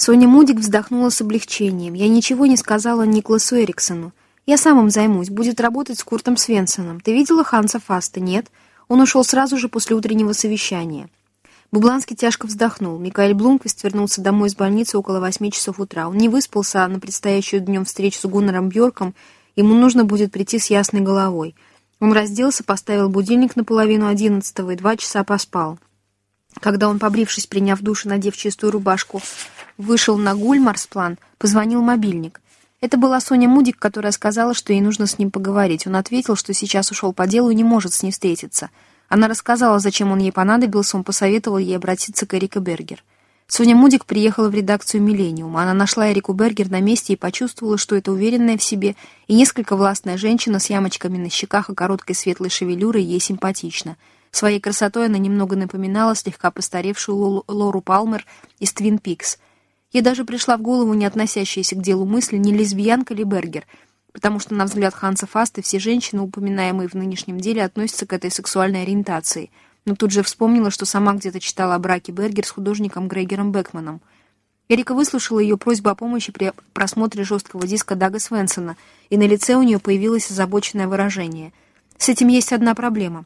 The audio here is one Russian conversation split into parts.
Соня Мудик вздохнула с облегчением. Я ничего не сказала Никласу Эриксону. Я сам им займусь, будет работать с Куртом Свенсоном. Ты видела Ханса Фаста? Нет? Он ушел сразу же после утреннего совещания. Бубланский тяжко вздохнул. Микаэль Блумквист вернулся домой из больницы около восьми часов утра. Он не выспался, а на предстоящую днем встречу с Гуннером Бьорком ему нужно будет прийти с ясной головой. Он разделся, поставил будильник на половину одиннадцатого и два часа поспал. Когда он, побрившись, приняв душ и надев чистую рубашку, вышел на Гульмарсплан, позвонил мобильник. Это была Соня Мудик, которая сказала, что ей нужно с ним поговорить. Он ответил, что сейчас ушел по делу и не может с ней встретиться. Она рассказала, зачем он ей понадобился, он посоветовал ей обратиться к Эрике Бергер. Соня Мудик приехала в редакцию «Миллениума». Она нашла Эрику Бергер на месте и почувствовала, что это уверенная в себе и несколько властная женщина с ямочками на щеках и короткой светлой шевелюрой ей симпатична. Своей красотой она немного напоминала слегка постаревшую Лору Палмер из «Твин Пикс», Ей даже пришла в голову не относящаяся к делу мысль, не лесбиянка ли Бергер, потому что, на взгляд Ханса Фаста, все женщины, упоминаемые в нынешнем деле, относятся к этой сексуальной ориентации. Но тут же вспомнила, что сама где-то читала о браке Бергер с художником Грегером Бекманом. Эрика выслушала ее просьбу о помощи при просмотре жесткого диска Дага Свенсона, и на лице у нее появилось озабоченное выражение. «С этим есть одна проблема».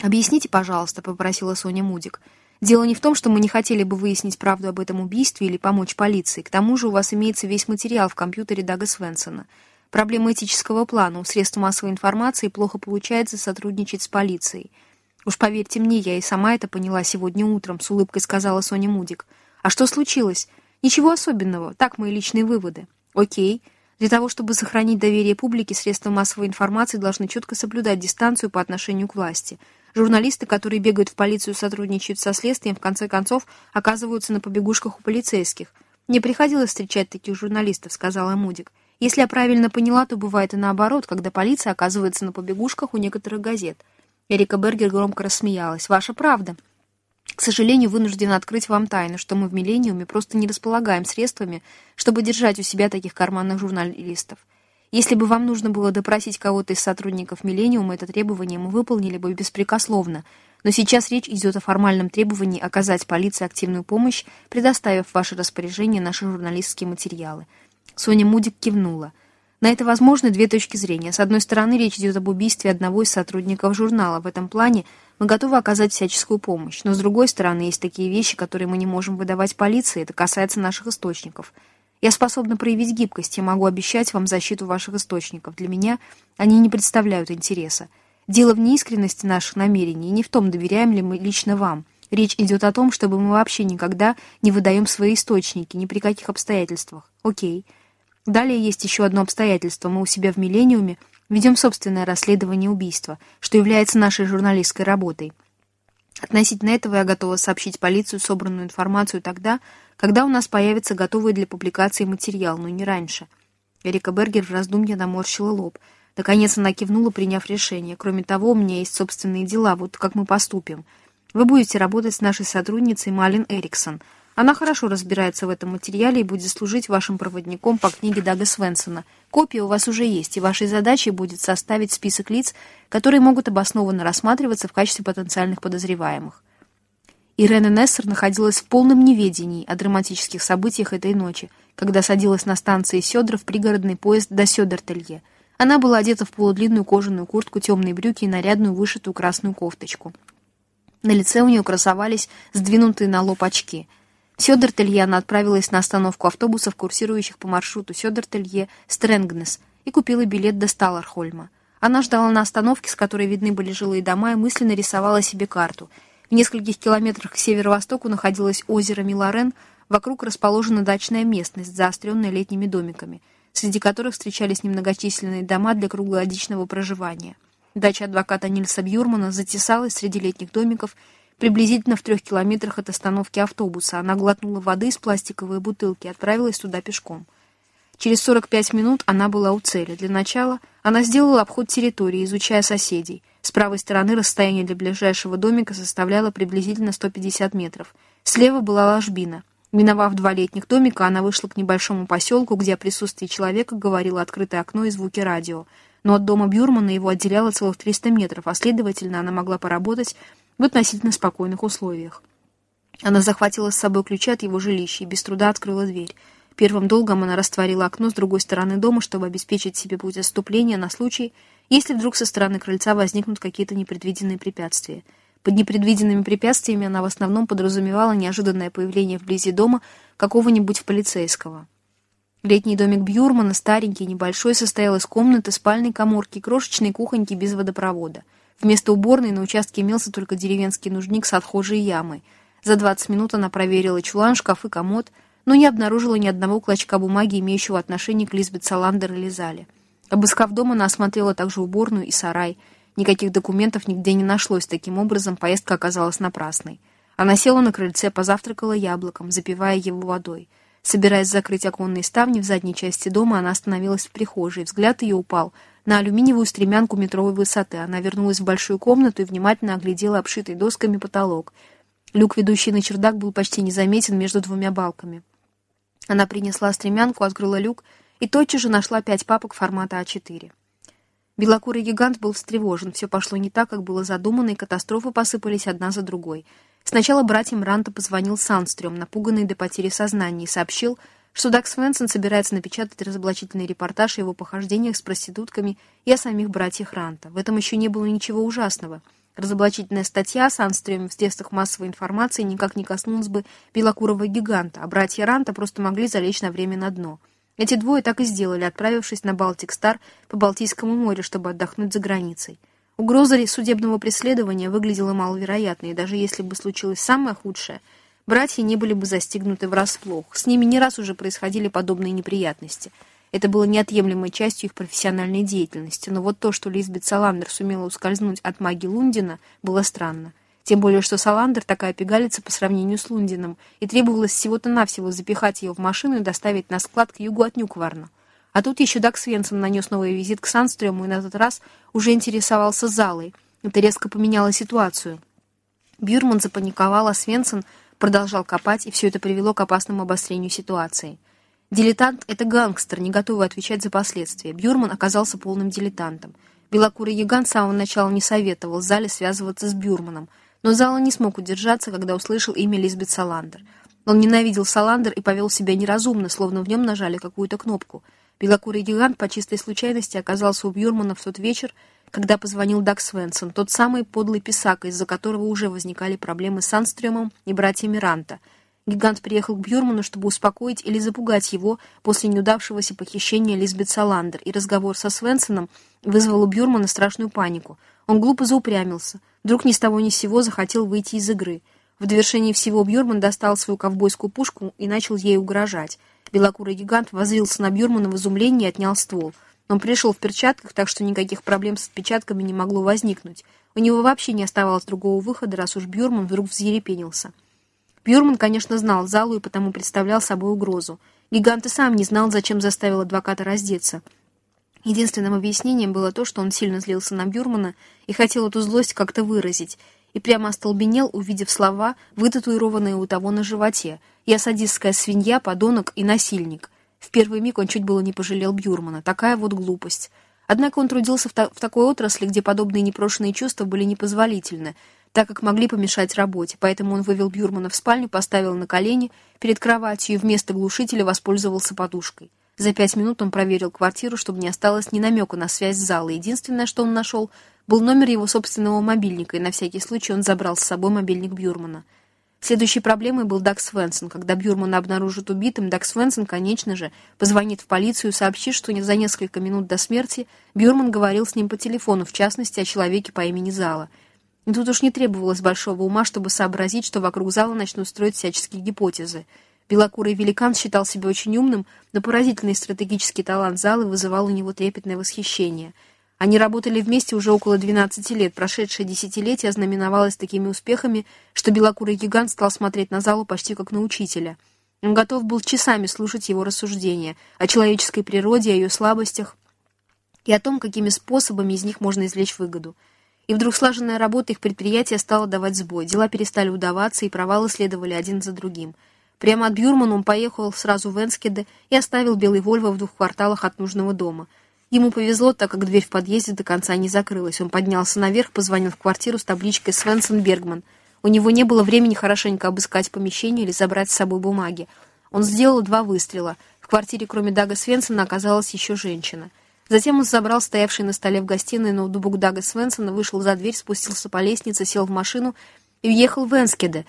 «Объясните, пожалуйста», — попросила Соня Мудик. Дело не в том, что мы не хотели бы выяснить правду об этом убийстве или помочь полиции. К тому же у вас имеется весь материал в компьютере Дага Свенсона. Проблема этического плана. У средств массовой информации плохо получается сотрудничать с полицией. Уж поверьте мне, я и сама это поняла сегодня утром, с улыбкой сказала Соня Мудик. А что случилось? Ничего особенного. Так мои личные выводы. Окей. Для того, чтобы сохранить доверие публики, средства массовой информации должны четко соблюдать дистанцию по отношению к власти – Журналисты, которые бегают в полицию, сотрудничают со следствием, в конце концов оказываются на побегушках у полицейских. «Мне приходилось встречать таких журналистов», — сказала Мудик. «Если я правильно поняла, то бывает и наоборот, когда полиция оказывается на побегушках у некоторых газет». Эрика Бергер громко рассмеялась. «Ваша правда». К сожалению, вынуждена открыть вам тайну, что мы в «Миллениуме» просто не располагаем средствами, чтобы держать у себя таких карманных журналистов. Если бы вам нужно было допросить кого-то из сотрудников «Миллениума», это требование мы выполнили бы беспрекословно. Но сейчас речь идет о формальном требовании оказать полиции активную помощь, предоставив в ваше распоряжение наши журналистские материалы. Соня Мудик кивнула. На это возможны две точки зрения. С одной стороны, речь идет об убийстве одного из сотрудников журнала. В этом плане мы готовы оказать всяческую помощь. Но с другой стороны, есть такие вещи, которые мы не можем выдавать полиции. Это касается наших источников. Я способна проявить гибкость, я могу обещать вам защиту ваших источников. Для меня они не представляют интереса. Дело в неискренности наших намерений, и не в том, доверяем ли мы лично вам. Речь идет о том, чтобы мы вообще никогда не выдаем свои источники, ни при каких обстоятельствах. Окей. Далее есть еще одно обстоятельство. Мы у себя в «Миллениуме» ведем собственное расследование убийства, что является нашей журналистской работой. Относительно этого я готова сообщить полицию собранную информацию тогда, когда у нас появится готовый для публикации материал, но не раньше. Эрика Бергер в раздумье наморщила лоб. Наконец она кивнула, приняв решение. Кроме того, у меня есть собственные дела, вот как мы поступим. Вы будете работать с нашей сотрудницей Малин Эриксон — она хорошо разбирается в этом материале и будет служить вашим проводником по книге Дага Свенсона. Копия у вас уже есть, и вашей задачей будет составить список лиц, которые могут обоснованно рассматриваться в качестве потенциальных подозреваемых. Ирена Нессер находилась в полном неведении о драматических событиях этой ночи, когда садилась на станции Сёдров пригородный поезд до Сёдертелье. Она была одета в полудлинную кожаную куртку, темные брюки и нарядную вышитую красную кофточку. На лице у нее красовались сдвинутые на лоб очки — Сёдертелье она отправилась на остановку автобусов, курсирующих по маршруту Сёдертелье-Стрэнгнес, и купила билет до Сталархольма. Она ждала на остановке, с которой видны были жилые дома, и мысленно рисовала себе карту. В нескольких километрах к северо-востоку находилось озеро Миларен, вокруг расположена дачная местность, заостренная летними домиками, среди которых встречались немногочисленные дома для круглогодичного проживания. Дача адвоката Нильса Бьюрмана затесалась среди летних домиков, Приблизительно в трех километрах от остановки автобуса она глотнула воды из пластиковой бутылки и отправилась туда пешком. Через 45 минут она была у цели. Для начала она сделала обход территории, изучая соседей. С правой стороны расстояние для ближайшего домика составляло приблизительно 150 метров. Слева была ложбина. Миновав два летних домика, она вышла к небольшому поселку, где о присутствии человека говорило открытое окно и звуки радио. Но от дома Бюрмана его отделяло целых 300 метров, а следовательно, она могла поработать в относительно спокойных условиях. Она захватила с собой ключи от его жилища и без труда открыла дверь. Первым долгом она растворила окно с другой стороны дома, чтобы обеспечить себе путь отступления на случай, если вдруг со стороны крыльца возникнут какие-то непредвиденные препятствия. Под непредвиденными препятствиями она в основном подразумевала неожиданное появление вблизи дома какого-нибудь полицейского. Летний домик Бьюрмана, старенький, небольшой, состоял из комнаты, спальной коморки, крошечной кухоньки без водопровода. Вместо уборной на участке имелся только деревенский нужник с отхожей ямой. За 20 минут она проверила чулан, шкаф и комод, но не обнаружила ни одного клочка бумаги, имеющего отношение к Лизбет Саландер или Зале. Обыскав дом, она осмотрела также уборную и сарай. Никаких документов нигде не нашлось, таким образом поездка оказалась напрасной. Она села на крыльце, позавтракала яблоком, запивая его водой. Собираясь закрыть оконные ставни в задней части дома, она остановилась в прихожей. Взгляд ее упал на алюминиевую стремянку метровой высоты. Она вернулась в большую комнату и внимательно оглядела обшитый досками потолок. Люк, ведущий на чердак, был почти незаметен между двумя балками. Она принесла стремянку, открыла люк и тотчас же нашла пять папок формата А4. Белокурый гигант был встревожен, все пошло не так, как было задумано, и катастрофы посыпались одна за другой. Сначала братьям Ранта позвонил Санстрём, напуганный до потери сознания, и сообщил, что Дак Свенсон собирается напечатать разоблачительный репортаж о его похождениях с проститутками и о самих братьях Ранта. В этом еще не было ничего ужасного — Разоблачительная статья с Анстрем в средствах массовой информации никак не коснулась бы белокурого гиганта, а братья Ранта просто могли залечь на время на дно. Эти двое так и сделали, отправившись на Балтик-Стар по Балтийскому морю, чтобы отдохнуть за границей. Угроза судебного преследования выглядела маловероятной, и даже если бы случилось самое худшее, братья не были бы застигнуты врасплох. С ними не раз уже происходили подобные неприятности — это было неотъемлемой частью их профессиональной деятельности, но вот то, что Лизбет Саландер сумела ускользнуть от магии Лундина, было странно. Тем более, что Саландер такая пигалица по сравнению с Лундином, и требовалось всего-то навсего запихать ее в машину и доставить на склад к югу от Нюкварна. А тут еще Дак Свенсон нанес новый визит к Санстрему и на этот раз уже интересовался залой. Это резко поменяло ситуацию. Бюрман запаниковал, а Свенсон продолжал копать, и все это привело к опасному обострению ситуации. Дилетант — это гангстер, не готовый отвечать за последствия. Бюрман оказался полным дилетантом. Белокурый гигант с самого начала не советовал Зале связываться с Бюрманом, но Зала не смог удержаться, когда услышал имя Лизбет Саландер. Он ненавидел Саландер и повел себя неразумно, словно в нем нажали какую-то кнопку. Белокурый гигант по чистой случайности оказался у Бюрмана в тот вечер, когда позвонил Даг Свенсон, тот самый подлый писак, из-за которого уже возникали проблемы с Анстрёмом и братьями Ранта — Гигант приехал к Бьюрману, чтобы успокоить или запугать его после неудавшегося похищения Лизбет Саландер, и разговор со Свенсоном вызвал у Бьюрмана страшную панику. Он глупо заупрямился. Вдруг ни с того ни с сего захотел выйти из игры. В довершении всего Бьюрман достал свою ковбойскую пушку и начал ей угрожать. Белокурый гигант воззрился на Бьюрмана в изумлении и отнял ствол. Он пришел в перчатках, так что никаких проблем с отпечатками не могло возникнуть. У него вообще не оставалось другого выхода, раз уж Бьюрман вдруг взъерепенился. Бьюрман, конечно, знал залу и потому представлял собой угрозу. Гигант и сам не знал, зачем заставил адвоката раздеться. Единственным объяснением было то, что он сильно злился на Бюрмана и хотел эту злость как-то выразить, и прямо остолбенел, увидев слова, вытатуированные у того на животе «Я садистская свинья, подонок и насильник». В первый миг он чуть было не пожалел Бюрмана. Такая вот глупость. Однако он трудился в, та в такой отрасли, где подобные непрошенные чувства были непозволительны, так как могли помешать работе, поэтому он вывел Бюрмана в спальню, поставил на колени перед кроватью и вместо глушителя воспользовался подушкой. За пять минут он проверил квартиру, чтобы не осталось ни намека на связь с залой. Единственное, что он нашел, был номер его собственного мобильника, и на всякий случай он забрал с собой мобильник Бюрмана. Следующей проблемой был Даг Свенсон. Когда Бюрмана обнаружат убитым, Даг Свенсон, конечно же, позвонит в полицию и сообщит, что за несколько минут до смерти Бюрман говорил с ним по телефону, в частности, о человеке по имени Зала — и тут уж не требовалось большого ума, чтобы сообразить, что вокруг зала начнут строить всяческие гипотезы. Белокурый великан считал себя очень умным, но поразительный стратегический талант зала вызывал у него трепетное восхищение. Они работали вместе уже около 12 лет. Прошедшее десятилетие ознаменовалось такими успехами, что белокурый гигант стал смотреть на залу почти как на учителя. Он готов был часами слушать его рассуждения о человеческой природе, о ее слабостях и о том, какими способами из них можно извлечь выгоду. И вдруг слаженная работа их предприятия стала давать сбой. Дела перестали удаваться, и провалы следовали один за другим. Прямо от Бюрмана он поехал сразу в Энскеде и оставил белый Вольво в двух кварталах от нужного дома. Ему повезло, так как дверь в подъезде до конца не закрылась. Он поднялся наверх, позвонил в квартиру с табличкой «Свенсон Бергман». У него не было времени хорошенько обыскать помещение или забрать с собой бумаги. Он сделал два выстрела. В квартире, кроме Дага Свенсона, оказалась еще женщина. Затем он забрал стоявший на столе в гостиной ноутбук Дага Свенсона, вышел за дверь, спустился по лестнице, сел в машину и уехал в Энскеде.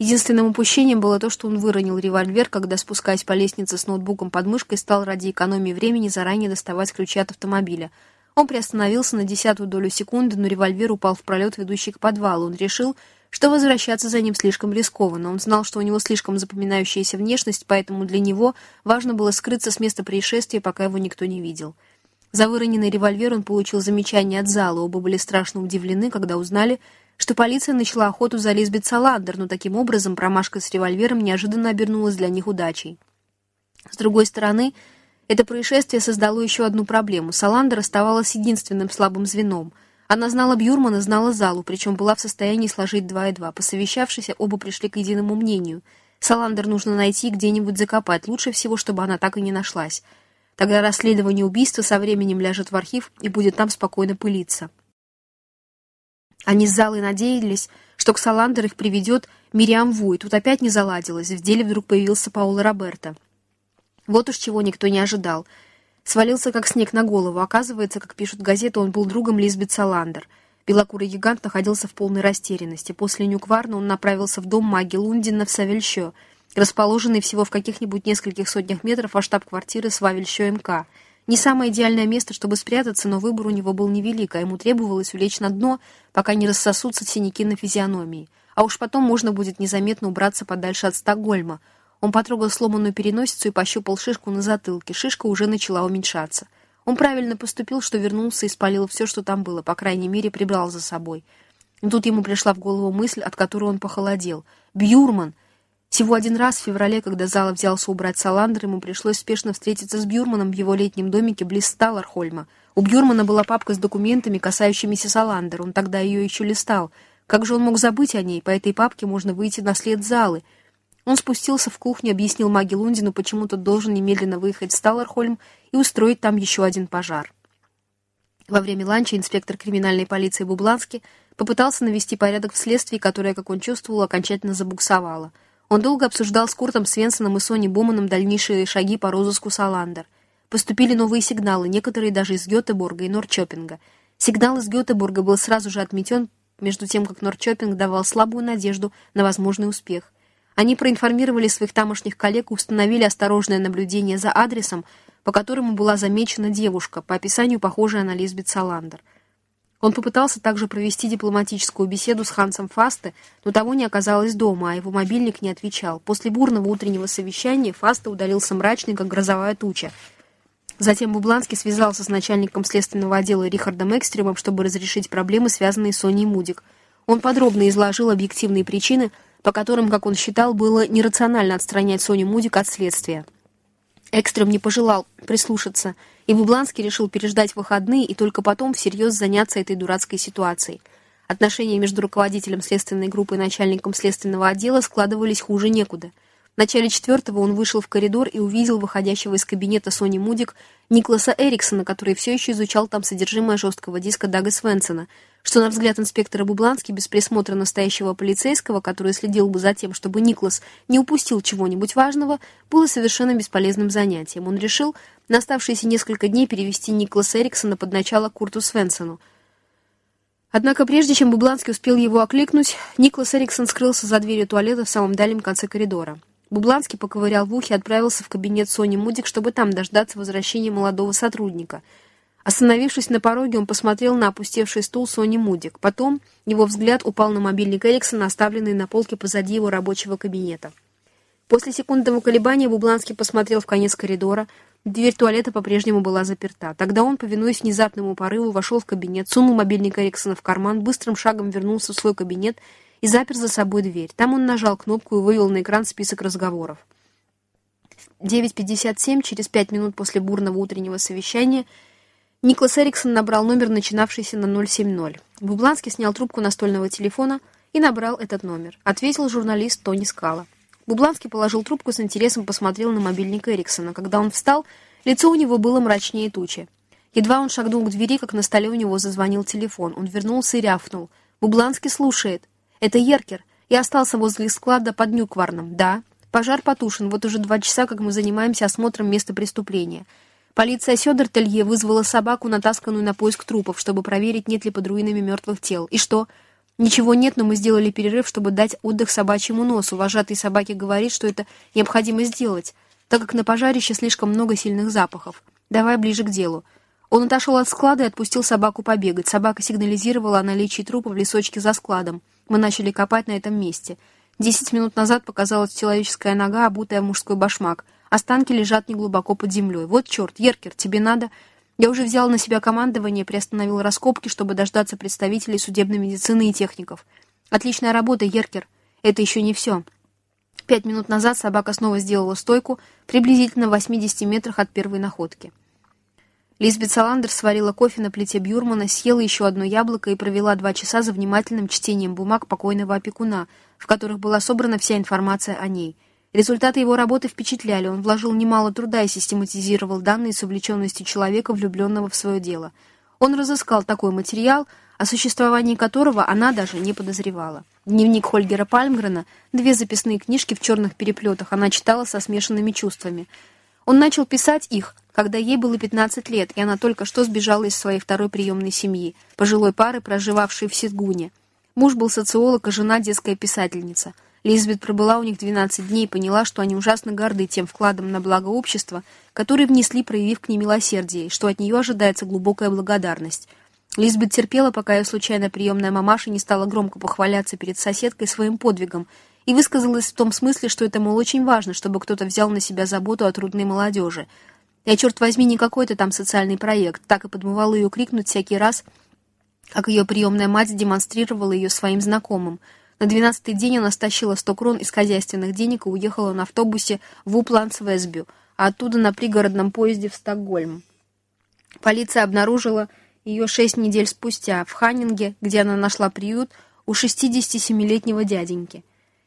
Единственным упущением было то, что он выронил револьвер, когда, спускаясь по лестнице с ноутбуком под мышкой, стал ради экономии времени заранее доставать ключи от автомобиля. Он приостановился на десятую долю секунды, но револьвер упал в пролет, ведущий к подвалу. Он решил, что возвращаться за ним слишком рискованно. Он знал, что у него слишком запоминающаяся внешность, поэтому для него важно было скрыться с места происшествия, пока его никто не видел. За выроненный револьвер он получил замечание от зала. Оба были страшно удивлены, когда узнали, что полиция начала охоту за Лизбет Саландер, но таким образом промашка с револьвером неожиданно обернулась для них удачей. С другой стороны, это происшествие создало еще одну проблему. Саландер оставалась единственным слабым звеном. Она знала Бьюрмана, знала залу, причем была в состоянии сложить два и два. Посовещавшись, оба пришли к единому мнению. Саландер нужно найти где-нибудь закопать. Лучше всего, чтобы она так и не нашлась. Тогда расследование убийства со временем ляжет в архив и будет там спокойно пылиться. Они с залой надеялись, что к Саландер их приведет Мириам Ву, и тут опять не заладилось. В деле вдруг появился Паула Роберто. Вот уж чего никто не ожидал. Свалился как снег на голову. Оказывается, как пишут газеты, он был другом Лизбет Саландер. Белокурый гигант находился в полной растерянности. После Нюкварна он направился в дом маги Лундина в Савельщо, расположенный всего в каких-нибудь нескольких сотнях метров от штаб-квартиры Свавельщо МК. Не самое идеальное место, чтобы спрятаться, но выбор у него был невелик, а ему требовалось улечь на дно, пока не рассосутся синяки на физиономии. А уж потом можно будет незаметно убраться подальше от Стокгольма. Он потрогал сломанную переносицу и пощупал шишку на затылке. Шишка уже начала уменьшаться. Он правильно поступил, что вернулся и спалил все, что там было, по крайней мере, прибрал за собой. И тут ему пришла в голову мысль, от которой он похолодел. «Бьюрман!» Всего один раз в феврале, когда Зала взялся убрать Саландр, ему пришлось спешно встретиться с Бюрманом в его летнем домике близ Сталархольма. У Бюрмана была папка с документами, касающимися Саландер. Он тогда ее еще листал. Как же он мог забыть о ней? По этой папке можно выйти на след Залы. Он спустился в кухню, объяснил маге Лундину, почему тот должен немедленно выехать в Сталархольм и устроить там еще один пожар. Во время ланча инспектор криминальной полиции Бублански попытался навести порядок в следствии, которое, как он чувствовал, окончательно забуксовало — он долго обсуждал с Куртом Свенсоном и Сони Боманом дальнейшие шаги по розыску Саландер. Поступили новые сигналы, некоторые даже из Гетеборга и Норчопинга. Сигнал из Гетеборга был сразу же отметен, между тем, как Норчопинг давал слабую надежду на возможный успех. Они проинформировали своих тамошних коллег и установили осторожное наблюдение за адресом, по которому была замечена девушка, по описанию похожая на Лизбет Саландер — он попытался также провести дипломатическую беседу с Хансом Фасте, но того не оказалось дома, а его мобильник не отвечал. После бурного утреннего совещания Фасте удалился мрачный, как грозовая туча. Затем Бубланский связался с начальником следственного отдела Рихардом Экстремом, чтобы разрешить проблемы, связанные с Соней Мудик. Он подробно изложил объективные причины, по которым, как он считал, было нерационально отстранять Соню Мудик от следствия. Экстрем не пожелал прислушаться, и Бубланский решил переждать выходные и только потом всерьез заняться этой дурацкой ситуацией. Отношения между руководителем следственной группы и начальником следственного отдела складывались хуже некуда – в начале четвертого он вышел в коридор и увидел выходящего из кабинета Сони Мудик Никласа Эриксона, который все еще изучал там содержимое жесткого диска Дага Свенсона, что, на взгляд инспектора Бублански, без присмотра настоящего полицейского, который следил бы за тем, чтобы Никлас не упустил чего-нибудь важного, было совершенно бесполезным занятием. Он решил на оставшиеся несколько дней перевести Никласа Эриксона под начало Курту Свенсону. Однако прежде чем Бубланский успел его окликнуть, Никлас Эриксон скрылся за дверью туалета в самом дальнем конце коридора. Бубланский поковырял в ухе и отправился в кабинет Сони Мудик, чтобы там дождаться возвращения молодого сотрудника. Остановившись на пороге, он посмотрел на опустевший стул Сони Мудик. Потом его взгляд упал на мобильник Эриксона, оставленный на полке позади его рабочего кабинета. После секундного колебания Бубланский посмотрел в конец коридора. Дверь туалета по-прежнему была заперта. Тогда он, повинуясь внезапному порыву, вошел в кабинет, сунул мобильник Эриксона в карман, быстрым шагом вернулся в свой кабинет и запер за собой дверь. Там он нажал кнопку и вывел на экран список разговоров. В 9.57, через пять минут после бурного утреннего совещания, Никлас Эриксон набрал номер, начинавшийся на 070. Бубланский снял трубку настольного телефона и набрал этот номер. Ответил журналист Тони Скала. Бубланский положил трубку с интересом посмотрел на мобильник Эриксона. Когда он встал, лицо у него было мрачнее тучи. Едва он шагнул к двери, как на столе у него зазвонил телефон. Он вернулся и рявкнул. «Бубланский слушает». «Это Еркер. Я остался возле склада под Нюкварном. Да. Пожар потушен. Вот уже два часа, как мы занимаемся осмотром места преступления. Полиция Сёдертелье вызвала собаку, натасканную на поиск трупов, чтобы проверить, нет ли под руинами мертвых тел. И что? Ничего нет, но мы сделали перерыв, чтобы дать отдых собачьему носу. Вожатый собаки говорит, что это необходимо сделать, так как на пожарище слишком много сильных запахов. Давай ближе к делу. Он отошел от склада и отпустил собаку побегать. Собака сигнализировала о наличии трупа в лесочке за складом. Мы начали копать на этом месте. Десять минут назад показалась человеческая нога, обутая в мужской башмак. Останки лежат неглубоко под землей. Вот черт, Еркер, тебе надо... Я уже взял на себя командование, приостановил раскопки, чтобы дождаться представителей судебной медицины и техников. Отличная работа, Еркер. Это еще не все. Пять минут назад собака снова сделала стойку, приблизительно в 80 метрах от первой находки. Лизбет Саландер сварила кофе на плите Бюрмана, съела еще одно яблоко и провела два часа за внимательным чтением бумаг покойного опекуна, в которых была собрана вся информация о ней. Результаты его работы впечатляли, он вложил немало труда и систематизировал данные с увлеченностью человека, влюбленного в свое дело. Он разыскал такой материал, о существовании которого она даже не подозревала. Дневник Хольгера Пальмгрена, две записные книжки в черных переплетах, она читала со смешанными чувствами. Он начал писать их, когда ей было 15 лет, и она только что сбежала из своей второй приемной семьи, пожилой пары, проживавшей в Ситгуне. Муж был социолог, а жена детская писательница. Лизбет пробыла у них 12 дней и поняла, что они ужасно горды тем вкладом на благо общества, который внесли, проявив к ней милосердие, и что от нее ожидается глубокая благодарность. Лизбет терпела, пока ее случайно приемная мамаша не стала громко похваляться перед соседкой своим подвигом, и высказалась в том смысле, что это, мол, очень важно, чтобы кто-то взял на себя заботу о трудной молодежи, я, черт возьми, не какой-то там социальный проект. Так и подмывала ее крикнуть всякий раз, как ее приемная мать демонстрировала ее своим знакомым. На двенадцатый день она стащила сто крон из хозяйственных денег и уехала на автобусе в Упландс-Весбю, а оттуда на пригородном поезде в Стокгольм. Полиция обнаружила ее шесть недель спустя в Ханнинге, где она нашла приют у 67-летнего дяденьки.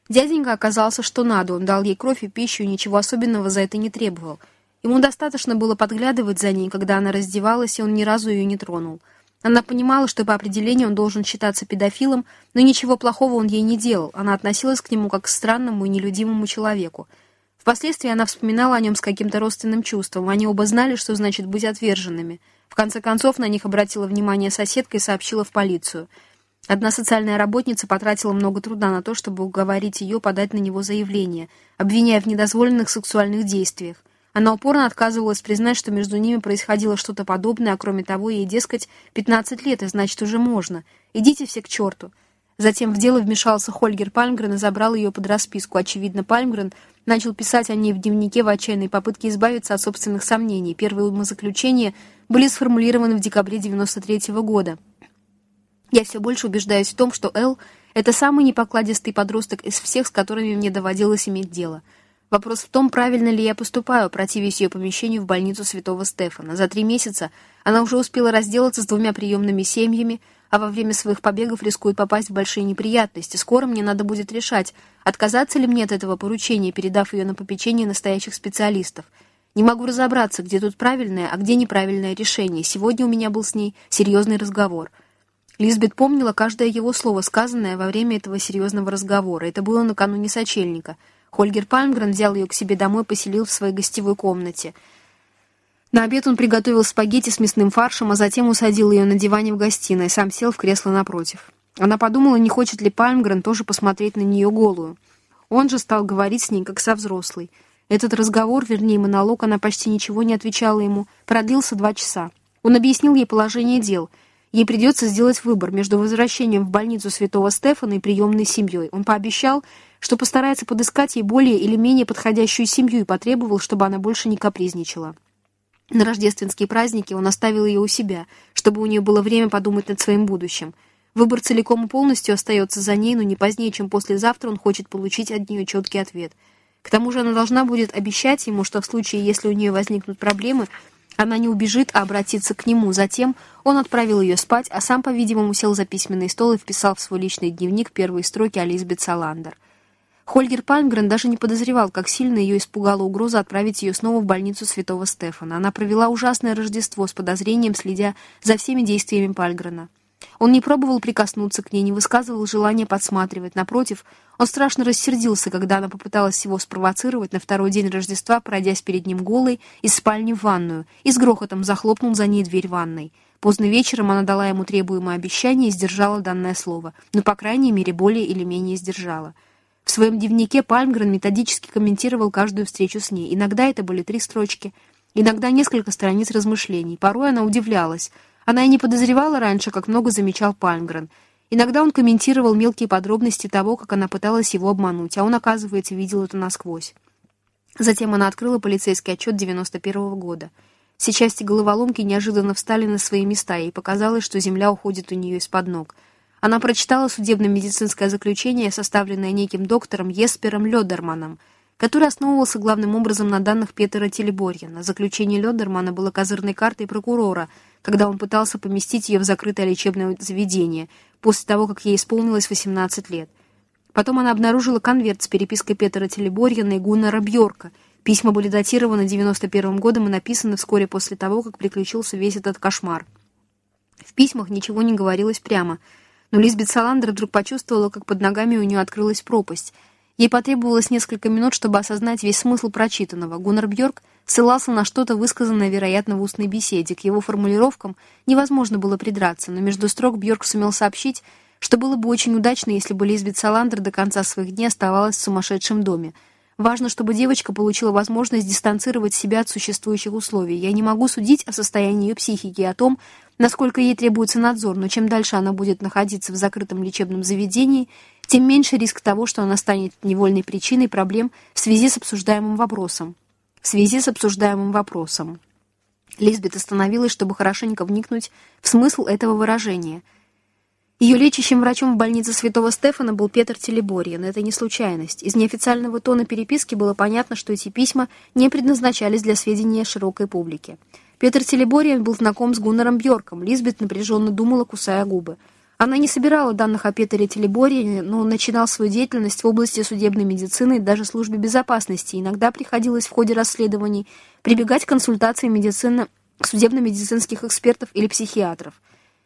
Дяденька оказался что надо, он дал ей кровь и пищу и ничего особенного за это не требовал — Ему достаточно было подглядывать за ней, когда она раздевалась, и он ни разу ее не тронул. Она понимала, что по определению он должен считаться педофилом, но ничего плохого он ей не делал. Она относилась к нему как к странному и нелюдимому человеку. Впоследствии она вспоминала о нем с каким-то родственным чувством. Они оба знали, что значит быть отверженными. В конце концов, на них обратила внимание соседка и сообщила в полицию. Одна социальная работница потратила много труда на то, чтобы уговорить ее подать на него заявление, обвиняя в недозволенных сексуальных действиях. Она упорно отказывалась признать, что между ними происходило что-то подобное, а кроме того, ей, дескать, 15 лет, и значит, уже можно. Идите все к черту. Затем в дело вмешался Хольгер Пальмгрен и забрал ее под расписку. Очевидно, Пальмгрен начал писать о ней в дневнике в отчаянной попытке избавиться от собственных сомнений. Первые умозаключения были сформулированы в декабре 93 -го года. Я все больше убеждаюсь в том, что Эл — это самый непокладистый подросток из всех, с которыми мне доводилось иметь дело — Вопрос в том, правильно ли я поступаю, противясь ее помещению в больницу Святого Стефана. За три месяца она уже успела разделаться с двумя приемными семьями, а во время своих побегов рискует попасть в большие неприятности. Скоро мне надо будет решать, отказаться ли мне от этого поручения, передав ее на попечение настоящих специалистов. Не могу разобраться, где тут правильное, а где неправильное решение. Сегодня у меня был с ней серьезный разговор. Лизбет помнила каждое его слово, сказанное во время этого серьезного разговора. Это было накануне сочельника — Хольгер Пальмгрен взял ее к себе домой поселил в своей гостевой комнате. На обед он приготовил спагетти с мясным фаршем, а затем усадил ее на диване в гостиной, сам сел в кресло напротив. Она подумала, не хочет ли Пальмгрен тоже посмотреть на нее голую. Он же стал говорить с ней, как со взрослой. Этот разговор, вернее монолог, она почти ничего не отвечала ему, продлился два часа. Он объяснил ей положение дел. Ей придется сделать выбор между возвращением в больницу святого Стефана и приемной семьей. Он пообещал, что постарается подыскать ей более или менее подходящую семью и потребовал, чтобы она больше не капризничала. На рождественские праздники он оставил ее у себя, чтобы у нее было время подумать над своим будущим. Выбор целиком и полностью остается за ней, но не позднее, чем послезавтра он хочет получить от нее четкий ответ. К тому же она должна будет обещать ему, что в случае, если у нее возникнут проблемы, она не убежит, а обратится к нему. Затем он отправил ее спать, а сам, по-видимому, сел за письменный стол и вписал в свой личный дневник первые строки о Лизбет Саландер. Хольгер Пальмгрен даже не подозревал, как сильно ее испугала угроза отправить ее снова в больницу Святого Стефана. Она провела ужасное Рождество с подозрением, следя за всеми действиями Пальгрена. Он не пробовал прикоснуться к ней, не высказывал желания подсматривать. Напротив, он страшно рассердился, когда она попыталась его спровоцировать на второй день Рождества, пройдясь перед ним голой из спальни в ванную, и с грохотом захлопнул за ней дверь ванной. Поздно вечером она дала ему требуемое обещание и сдержала данное слово, но, по крайней мере, более или менее сдержала. В своем дневнике Пальмгрен методически комментировал каждую встречу с ней. Иногда это были три строчки, иногда несколько страниц размышлений. Порой она удивлялась. Она и не подозревала раньше, как много замечал Пальмгрен. Иногда он комментировал мелкие подробности того, как она пыталась его обмануть, а он, оказывается, видел это насквозь. Затем она открыла полицейский отчет 91 -го года. Все части головоломки неожиданно встали на свои места, и показалось, что земля уходит у нее из-под ног — она прочитала судебно-медицинское заключение, составленное неким доктором Еспером Лёдерманом, который основывался главным образом на данных Петера Телеборьяна. Заключение Лёдермана было козырной картой прокурора, когда он пытался поместить ее в закрытое лечебное заведение, после того, как ей исполнилось 18 лет. Потом она обнаружила конверт с перепиской Петера Телеборьяна и Гуннара Бьорка. Письма были датированы 91 годом и написаны вскоре после того, как приключился весь этот кошмар. В письмах ничего не говорилось прямо — но Лизбет Саландер вдруг почувствовала, как под ногами у нее открылась пропасть. Ей потребовалось несколько минут, чтобы осознать весь смысл прочитанного. Гуннар Бьорк ссылался на что-то высказанное, вероятно, в устной беседе. К его формулировкам невозможно было придраться, но между строк Бьорк сумел сообщить, что было бы очень удачно, если бы Лизбет Саландер до конца своих дней оставалась в сумасшедшем доме. Важно, чтобы девочка получила возможность дистанцировать себя от существующих условий. Я не могу судить о состоянии ее психики и о том, насколько ей требуется надзор, но чем дальше она будет находиться в закрытом лечебном заведении, тем меньше риск того, что она станет невольной причиной проблем в связи с обсуждаемым вопросом. В связи с обсуждаемым вопросом. Лизбет остановилась, чтобы хорошенько вникнуть в смысл этого выражения. Ее лечащим врачом в больнице Святого Стефана был Петр Телеборьян. Это не случайность. Из неофициального тона переписки было понятно, что эти письма не предназначались для сведения широкой публики. Петр Телебориан был знаком с Гуннером Бьорком. Лизбет напряженно думала, кусая губы. Она не собирала данных о Петере Телебориане, но начинал свою деятельность в области судебной медицины и даже службе безопасности. Иногда приходилось в ходе расследований прибегать к консультации медицины, судебно-медицинских экспертов или психиатров.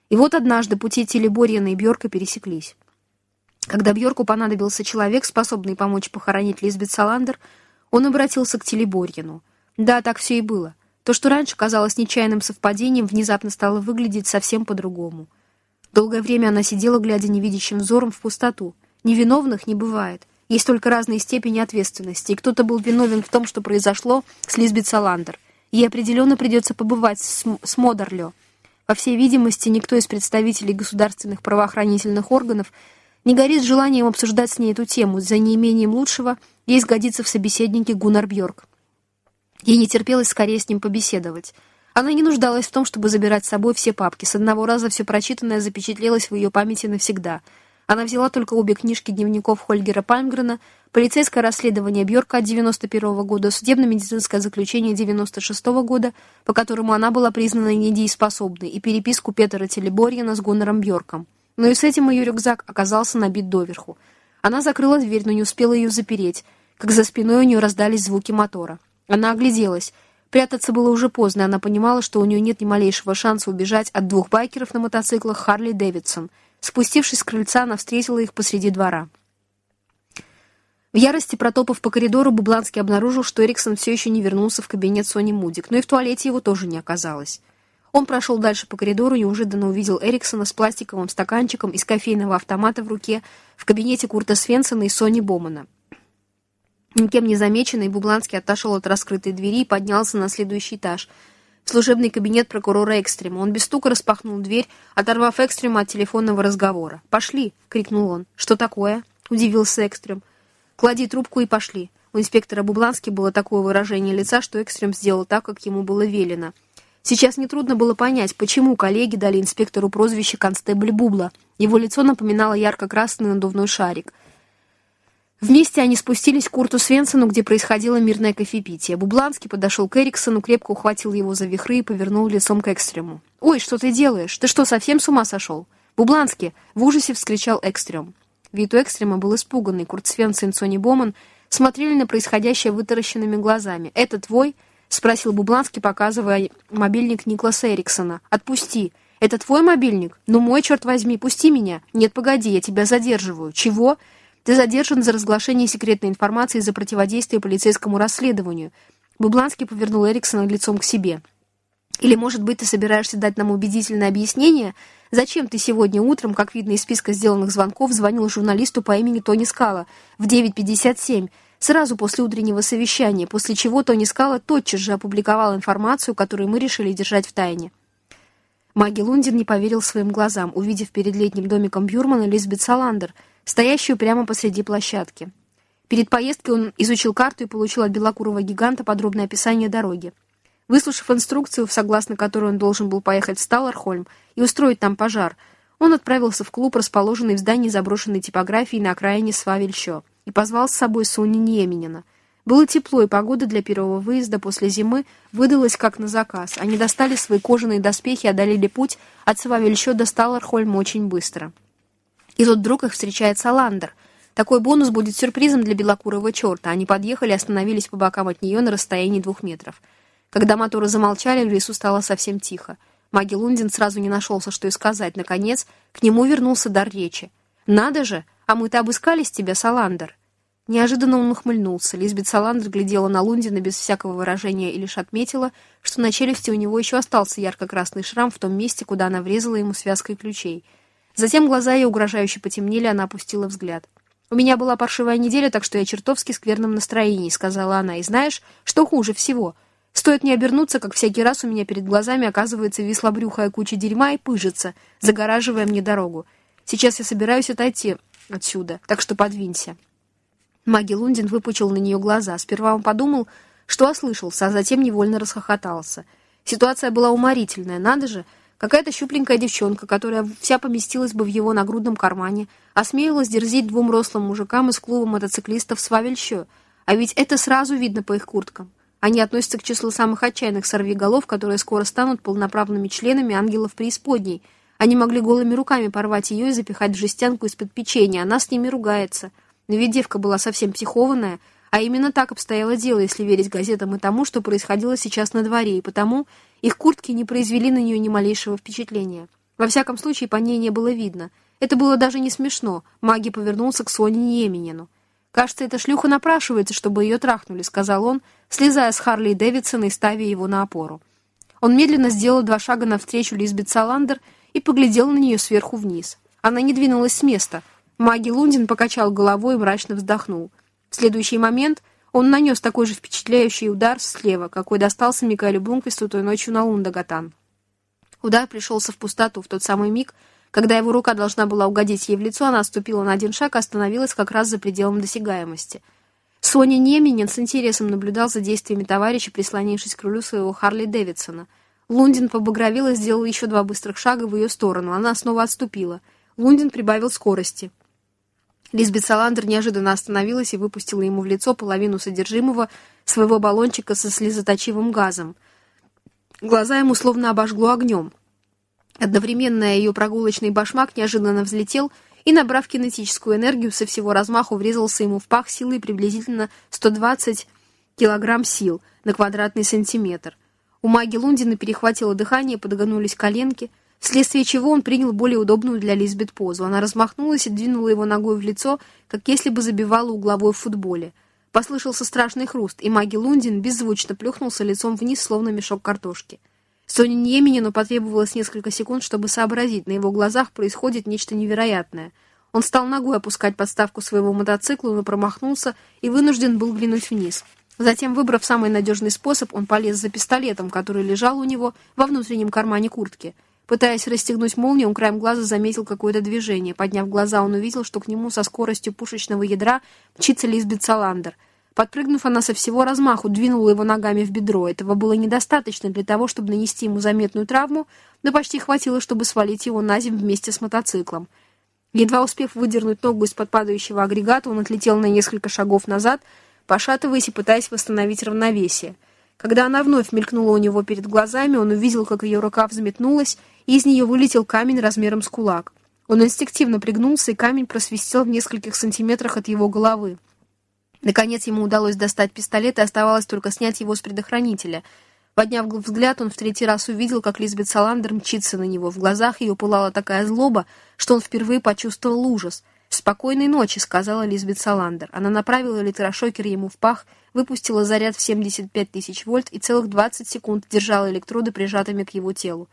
И вот однажды пути Телебориана и Бьорка пересеклись. Когда Бьорку понадобился человек, способный помочь похоронить Лизбет Саландер, он обратился к Телеборьяну. Да, так все и было. То, что раньше казалось нечаянным совпадением, внезапно стало выглядеть совсем по-другому. Долгое время она сидела, глядя невидящим взором в пустоту. Невиновных не бывает. Есть только разные степени ответственности, и кто-то был виновен в том, что произошло с Лизбет Саландер. Ей определенно придется побывать с, с Модерлё. По всей видимости, никто из представителей государственных правоохранительных органов не горит желанием обсуждать с ней эту тему. За неимением лучшего ей сгодится в собеседнике Гуннар Бьорк. Ей не терпелось скорее с ним побеседовать. Она не нуждалась в том, чтобы забирать с собой все папки. С одного раза все прочитанное запечатлелось в ее памяти навсегда. Она взяла только обе книжки дневников Хольгера Пальмгрена, полицейское расследование Бьорка от 91 -го года, судебно-медицинское заключение 96 -го года, по которому она была признана недееспособной, и переписку Петера Телеборьяна с Гонором Бьорком. Но и с этим ее рюкзак оказался набит доверху. Она закрыла дверь, но не успела ее запереть, как за спиной у нее раздались звуки мотора. Она огляделась. Прятаться было уже поздно, она понимала, что у нее нет ни малейшего шанса убежать от двух байкеров на мотоциклах Харли Дэвидсон. Спустившись с крыльца, она встретила их посреди двора. В ярости протопав по коридору, Бубланский обнаружил, что Эриксон все еще не вернулся в кабинет Сони Мудик, но и в туалете его тоже не оказалось. Он прошел дальше по коридору и неожиданно увидел Эриксона с пластиковым стаканчиком из кофейного автомата в руке в кабинете Курта Свенсона и Сони Бомана. Никем не замеченный, Бубланский отошел от раскрытой двери и поднялся на следующий этаж. В служебный кабинет прокурора Экстрема. Он без стука распахнул дверь, оторвав Экстрема от телефонного разговора. «Пошли!» — крикнул он. «Что такое?» — удивился Экстрем. «Клади трубку и пошли». У инспектора Бублански было такое выражение лица, что Экстрем сделал так, как ему было велено. Сейчас нетрудно было понять, почему коллеги дали инспектору прозвище «Констебль Бубла». Его лицо напоминало ярко-красный надувной шарик. Вместе они спустились к Курту Свенсону, где происходило мирное кофепитие. Бубланский подошел к Эриксону, крепко ухватил его за вихры и повернул лицом к Экстрему. «Ой, что ты делаешь? Ты что, совсем с ума сошел?» «Бубланский!» — в ужасе вскричал Экстрем. Вид у Экстрема был испуганный. Курт Свенсон и Сони Боман смотрели на происходящее вытаращенными глазами. «Это твой?» — спросил Бубланский, показывая мобильник Никласа Эриксона. «Отпусти!» «Это твой мобильник? Ну мой, черт возьми, пусти меня!» «Нет, погоди, я тебя задерживаю». «Чего?» «Ты задержан за разглашение секретной информации за противодействие полицейскому расследованию». Бубланский повернул Эриксона лицом к себе. «Или, может быть, ты собираешься дать нам убедительное объяснение, зачем ты сегодня утром, как видно из списка сделанных звонков, звонил журналисту по имени Тони Скала в 9.57, сразу после утреннего совещания, после чего Тони Скала тотчас же опубликовал информацию, которую мы решили держать в тайне». Маги Лундин не поверил своим глазам, увидев перед летним домиком Бюрмана Лизбет Саландер, стоящую прямо посреди площадки. Перед поездкой он изучил карту и получил от белокурого гиганта подробное описание дороги. Выслушав инструкцию, согласно которой он должен был поехать в Сталлархольм и устроить там пожар, он отправился в клуб, расположенный в здании заброшенной типографии на окраине Свавельщо, и позвал с собой Сони Неменина — было тепло, и погода для первого выезда после зимы выдалась как на заказ. Они достали свои кожаные доспехи и одолели путь от Свавельщо до Сталлархольма очень быстро. И тут вдруг их встречает Саландер. Такой бонус будет сюрпризом для белокурого черта. Они подъехали и остановились по бокам от нее на расстоянии двух метров. Когда моторы замолчали, в лесу стало совсем тихо. Маги Лундин сразу не нашелся, что и сказать. Наконец, к нему вернулся дар речи. «Надо же! А мы-то обыскались тебя, Саландер!» Неожиданно он ухмыльнулся. Лизбет Саландр глядела на Лундина без всякого выражения и лишь отметила, что на челюсти у него еще остался ярко-красный шрам в том месте, куда она врезала ему связкой ключей. Затем глаза ее угрожающе потемнели, она опустила взгляд. «У меня была паршивая неделя, так что я чертовски скверном настроении», — сказала она. «И знаешь, что хуже всего? Стоит мне обернуться, как всякий раз у меня перед глазами оказывается вислобрюхая куча дерьма и пыжится, загораживая мне дорогу. Сейчас я собираюсь отойти отсюда, так что подвинься». Маги Лундин выпучил на нее глаза. Сперва он подумал, что ослышался, а затем невольно расхохотался. Ситуация была уморительная, надо же. Какая-то щупленькая девчонка, которая вся поместилась бы в его нагрудном кармане, осмеялась дерзить двум рослым мужикам из клуба мотоциклистов Свавельщо. А ведь это сразу видно по их курткам. Они относятся к числу самых отчаянных сорвиголов, которые скоро станут полноправными членами ангелов преисподней. Они могли голыми руками порвать ее и запихать в жестянку из-под печенья. Она с ними ругается. Но ведь девка была совсем психованная, а именно так обстояло дело, если верить газетам и тому, что происходило сейчас на дворе, и потому их куртки не произвели на нее ни малейшего впечатления. Во всяком случае, по ней не было видно. Это было даже не смешно. Маги повернулся к Соне Неменину. «Кажется, эта шлюха напрашивается, чтобы ее трахнули», — сказал он, слезая с Харли Дэвидсона и ставя его на опору. Он медленно сделал два шага навстречу Лизбет Саландер и поглядел на нее сверху вниз. Она не двинулась с места — Маги Лундин покачал головой и мрачно вздохнул. В следующий момент он нанес такой же впечатляющий удар слева, какой достался Микаэлю Блумквисту той ночью на Лундагатан. Удар пришелся в пустоту в тот самый миг, когда его рука должна была угодить ей в лицо, она отступила на один шаг и остановилась как раз за пределом досягаемости. Соня Неменин с интересом наблюдал за действиями товарища, прислонившись к рулю своего Харли Дэвидсона. Лундин побагровел и сделал еще два быстрых шага в ее сторону. Она снова отступила. Лундин прибавил скорости. Лизбет Саландер неожиданно остановилась и выпустила ему в лицо половину содержимого своего баллончика со слезоточивым газом. Глаза ему словно обожгло огнем. Одновременно ее прогулочный башмак неожиданно взлетел и, набрав кинетическую энергию, со всего размаху врезался ему в пах силой приблизительно 120 килограмм сил на квадратный сантиметр. У маги Лундина перехватило дыхание, подогнулись коленки — вследствие чего он принял более удобную для Лизбет позу. Она размахнулась и двинула его ногой в лицо, как если бы забивала угловой в футболе. Послышался страшный хруст, и маги Лундин беззвучно плюхнулся лицом вниз, словно мешок картошки. Соне Неменину потребовалось несколько секунд, чтобы сообразить, на его глазах происходит нечто невероятное. Он стал ногой опускать подставку своего мотоцикла, но промахнулся и вынужден был глянуть вниз. Затем, выбрав самый надежный способ, он полез за пистолетом, который лежал у него во внутреннем кармане куртки — Пытаясь расстегнуть молнию, он краем глаза заметил какое-то движение. Подняв глаза, он увидел, что к нему со скоростью пушечного ядра мчится Лизбет Саландер. Подпрыгнув, она со всего размаху двинула его ногами в бедро. Этого было недостаточно для того, чтобы нанести ему заметную травму, но почти хватило, чтобы свалить его на землю вместе с мотоциклом. Едва успев выдернуть ногу из-под падающего агрегата, он отлетел на несколько шагов назад, пошатываясь и пытаясь восстановить равновесие. Когда она вновь мелькнула у него перед глазами, он увидел, как ее рука взметнулась, и из нее вылетел камень размером с кулак. Он инстинктивно пригнулся, и камень просвистел в нескольких сантиметрах от его головы. Наконец ему удалось достать пистолет, и оставалось только снять его с предохранителя. Подняв взгляд, он в третий раз увидел, как Лизбет Саландер мчится на него. В глазах ее пылала такая злоба, что он впервые почувствовал ужас. «Спокойной ночи», — сказала Лизбет Саландер. Она направила электрошокер ему в пах, выпустила заряд в 75 тысяч вольт и целых 20 секунд держала электроды прижатыми к его телу.